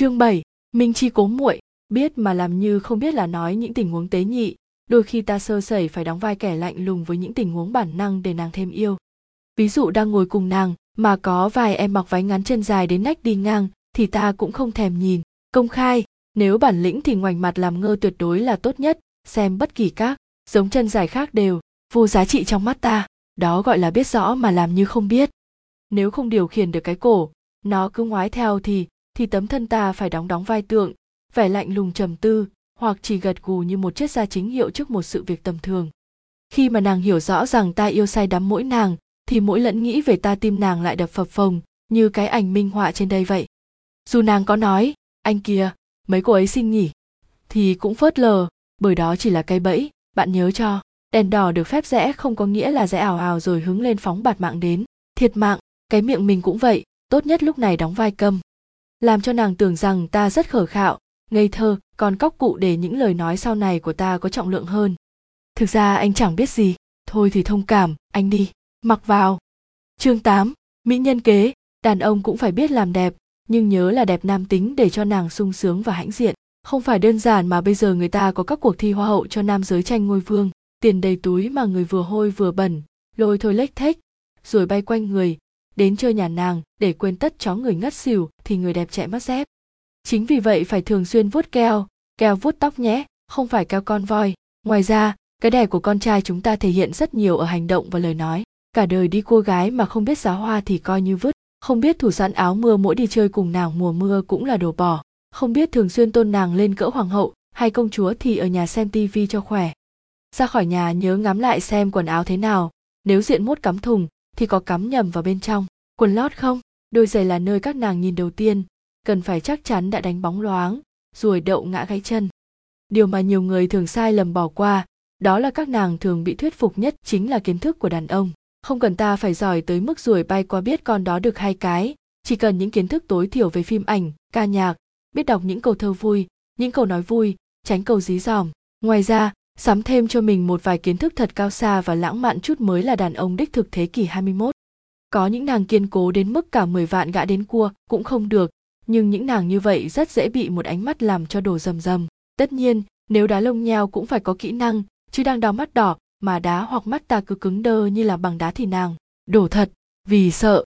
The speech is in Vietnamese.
Chương 7, Minh Chi cố muội, biết mà làm như không biết là nói những tình huống tế nhị, đôi khi ta sơ sẩy phải đóng vai kẻ lạnh lùng với những tình huống bản năng để nàng thêm yêu. Ví dụ đang ngồi cùng nàng mà có vài em mặc váy ngắn chân dài đến nách đi ngang thì ta cũng không thèm nhìn, công khai, nếu bản lĩnh thì ngoảnh mặt làm ngơ tuyệt đối là tốt nhất, xem bất kỳ các giống chân dài khác đều vô giá trị trong mắt ta, đó gọi là biết rõ mà làm như không biết. Nếu không điều khiển được cái cổ, nó cứ ngoái theo thì thì tấm thân ta phải đóng đóng vai tượng, vẻ lạnh lùng trầm tư, hoặc chỉ gật gù như một triết gia chính hiệu trước một sự việc tầm thường. Khi mà nàng hiểu rõ rằng ta yêu say đắm mỗi nàng, thì mỗi lẫn nghĩ về ta tim nàng lại đập phập phồng, như cái ảnh minh họa trên đây vậy. Dù nàng có nói, anh kia, mấy cô ấy xin nghỉ. Thì cũng phớt lờ, bởi đó chỉ là cây bẫy, bạn nhớ cho. Đèn đỏ được phép rẽ không có nghĩa là rẽ ảo ảo rồi hứng lên phóng bạt mạng đến. Thiệt mạng, cái miệng mình cũng vậy, tốt nhất lúc này đóng vai câm làm cho nàng tưởng rằng ta rất khờ khạo ngây thơ còn cóc cụ để những lời nói sau này của ta có trọng lượng hơn. Thực ra anh chẳng biết gì. Thôi thì thông cảm anh đi. Mặc vào. Chương 8, mỹ nhân kế. Đàn ông cũng phải biết làm đẹp nhưng nhớ là đẹp nam tính để cho nàng sung sướng và hãnh diện. Không phải đơn giản mà bây giờ người ta có các cuộc thi hoa hậu cho nam giới tranh ngôi vương. Tiền đầy túi mà người vừa hôi vừa bẩn lôi thôi lếch thếch rồi bay quanh người đến chơi nhà nàng để quên tất chó người ngất xỉu thì người đẹp chạy mất dép. Chính vì vậy phải thường xuyên vuốt keo keo vuốt tóc nhé, không phải keo con voi. Ngoài ra, cái đẹp của con trai chúng ta thể hiện rất nhiều ở hành động và lời nói. Cả đời đi cô gái mà không biết giá hoa thì coi như vứt. Không biết thủ sẵn áo mưa mỗi đi chơi cùng nàng mùa mưa cũng là đồ bỏ. Không biết thường xuyên tôn nàng lên cỡ hoàng hậu hay công chúa thì ở nhà xem tivi cho khỏe. Ra khỏi nhà nhớ ngắm lại xem quần áo thế nào. Nếu diện mốt cắm thùng thì có cắm nhầm vào bên trong. Quần lót không? Đôi giày là nơi các nàng nhìn đầu tiên. Cần phải chắc chắn đã đánh bóng loáng, rồi đậu ngã gãy chân. Điều mà nhiều người thường sai lầm bỏ qua, đó là các nàng thường bị thuyết phục nhất chính là kiến thức của đàn ông. Không cần ta phải giỏi tới mức ruồi bay qua biết con đó được hai cái. Chỉ cần những kiến thức tối thiểu về phim ảnh, ca nhạc, biết đọc những câu thơ vui, những câu nói vui, tránh câu dí dỏm. Ngoài ra sắm thêm cho mình một vài kiến thức thật cao xa và lãng mạn chút mới là đàn ông đích thực thế kỷ 21. Có những nàng kiên cố đến mức cả 10 vạn gã đến cua cũng không được, nhưng những nàng như vậy rất dễ bị một ánh mắt làm cho đổ rầm rầm. Tất nhiên, nếu đá lông nheo cũng phải có kỹ năng, chứ đang đau mắt đỏ mà đá hoặc mắt ta cứ cứng đơ như là bằng đá thì nàng đổ thật, vì sợ